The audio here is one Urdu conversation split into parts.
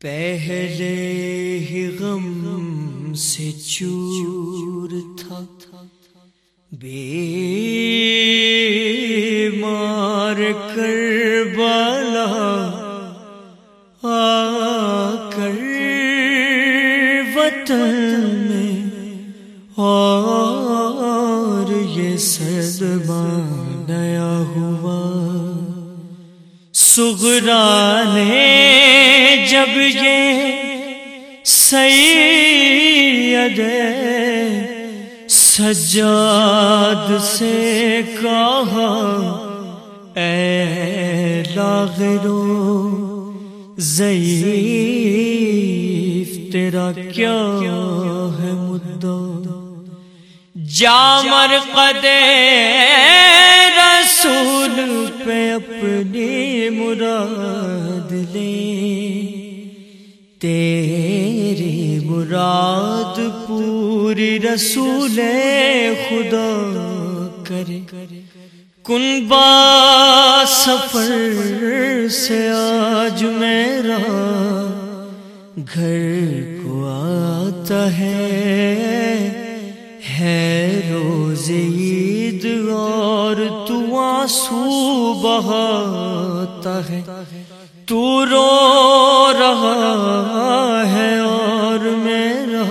پہلے ہی غم سے چور تھا۔ بے مار کر بالا آ کر وطن میں اور یہ صدمہ نیا ہوا۔ سغرا نے جب یہ سید سجاد سے کہا، اے لاغرو، ضعیف تیرا کیا ہے مدعا؟ جامر قدے رسول اپنی مراد لے۔ تیری مراد پوری رسول خدا کرے۔ کن با سفر سے آج میرا گھر کو آتا ہے ہے روز آنسو بہاتا ہے۔ تو رو رہا ہے اور میرا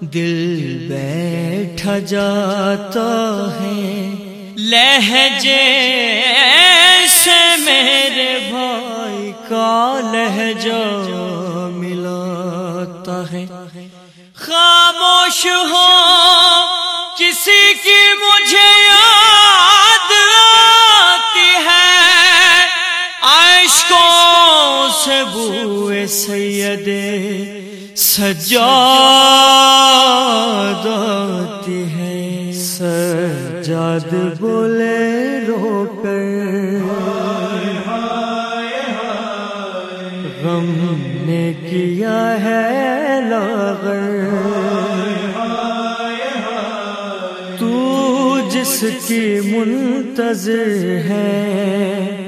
دل بیٹھا جاتا ہے۔ لہجے سے میرے بھائی کا لہجہ ملاتا ہے۔ خاموش ہو کسی کی مجھے عشقوں سید سجاد آتی ہے۔ سجاد بولے رو کر۔ غم نے کیا ہے تو جس کی منتظر ہے۔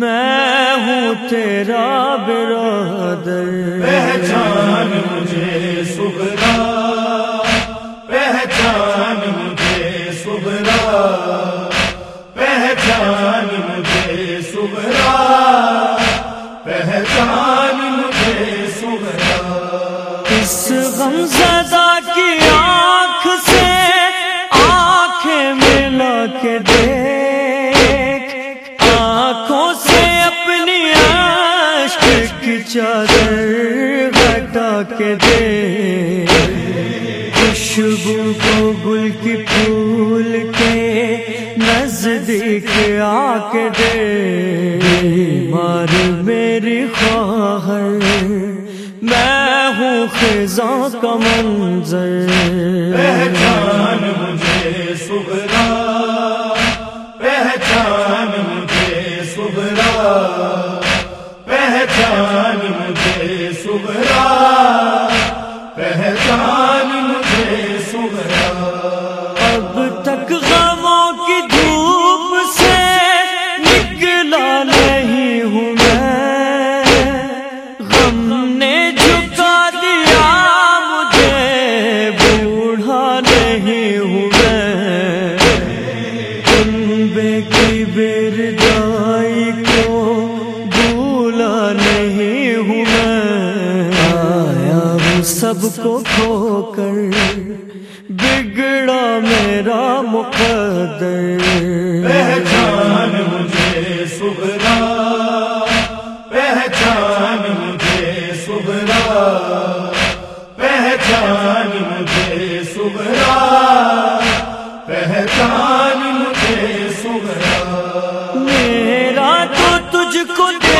میں ہوں تیرا برادر۔ پہچان مجھے سبرا۔ پہچان مجھے سبرا۔ پہچان مجھے سبرا۔ پہچان مجھے سبرا۔ اس غم زدہ چادر ہٹا کے دے۔ خوشبو کو گل کی پھول کے نزدیک آ کے دے۔ مار میری خواہر، میں ہوں خزاں کا منظر۔ سبرا پہچان مجھے سبرا کو کھو کر بگڑا میرا مقدر۔ پہچان مجھے سبرا پہچان مجھے سبرا پہچان مجھے سبرا پہچان مجھے سبرا میرا تو تجھ کو دیکھ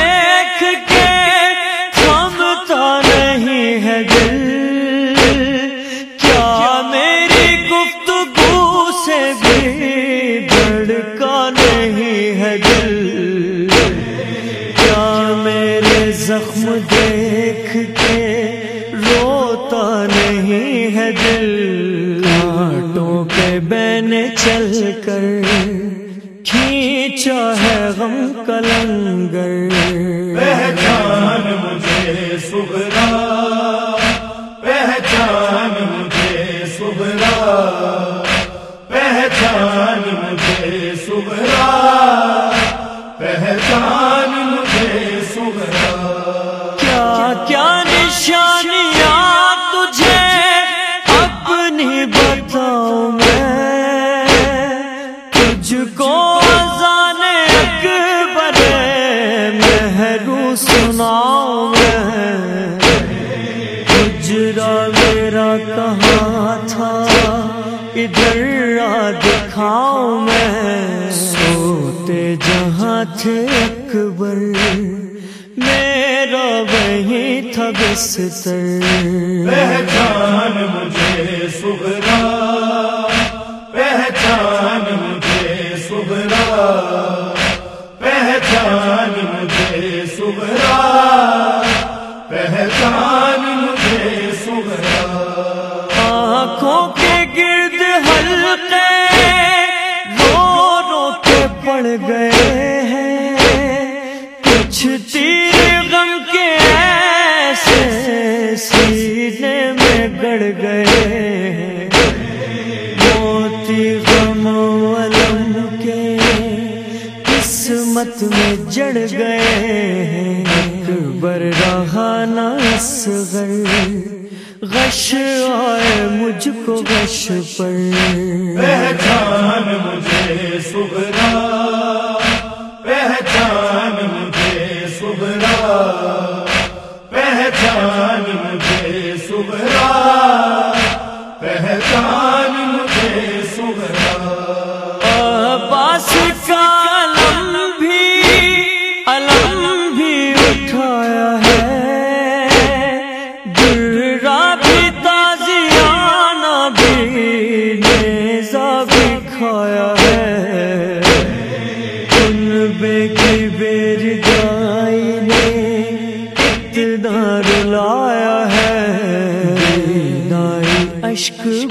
کیا میرے زخم دیکھ کے روتا نہیں ہے دل؟ آٹوں پہ بین چل کر کھینچا ہے غم کلنگر۔ کہاں تھا، ادھر آ میں۔ سوتے جہاں تھے اکبر، میرا وہی تھا بستر۔ پہچان مجھے سغرا پہچان مجھے سغرا پڑ گئے ہیں۔ کچھ تیر غم کے ایسے سینے میں گڑ گئے ہیں۔ موتی غم علم کے قسمت میں جڑ گئے ہیں۔ اکبر رہا نہ اصغر، غش آئے مجھ کو غش پر۔ پہچان مجھے سغرا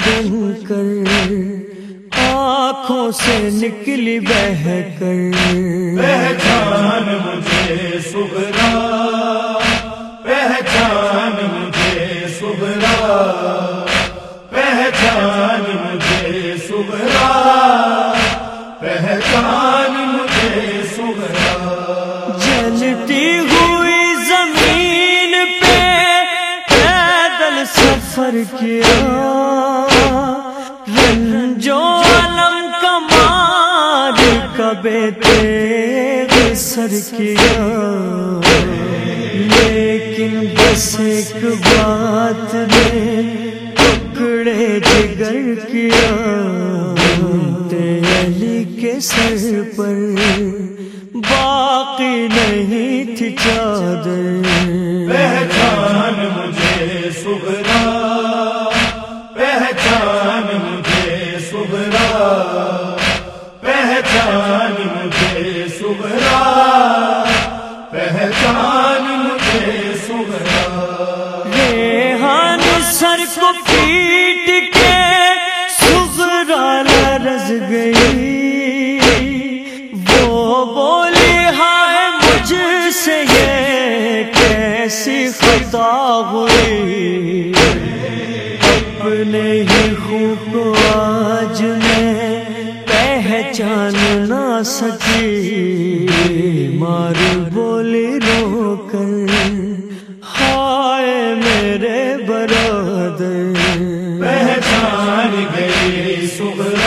بن کر آنکھوں سے نکلی بہ کر۔ پہچان مجھے سغرا کبے سر کیا۔ لیکن بس ایک بات نے ٹکڑے جگر کیا۔ علی کے سر پر باقی نہیں تھی چادر۔ پہچان ریحان سر کو پیٹ کے سغرا لرز گئی۔ وہ بولی ہائے مجھ سے یہ کیسی خطا ہوئی؟ اپنے ہی خوب کو آج میں پہچان نہ سکی۔ مار میری گئی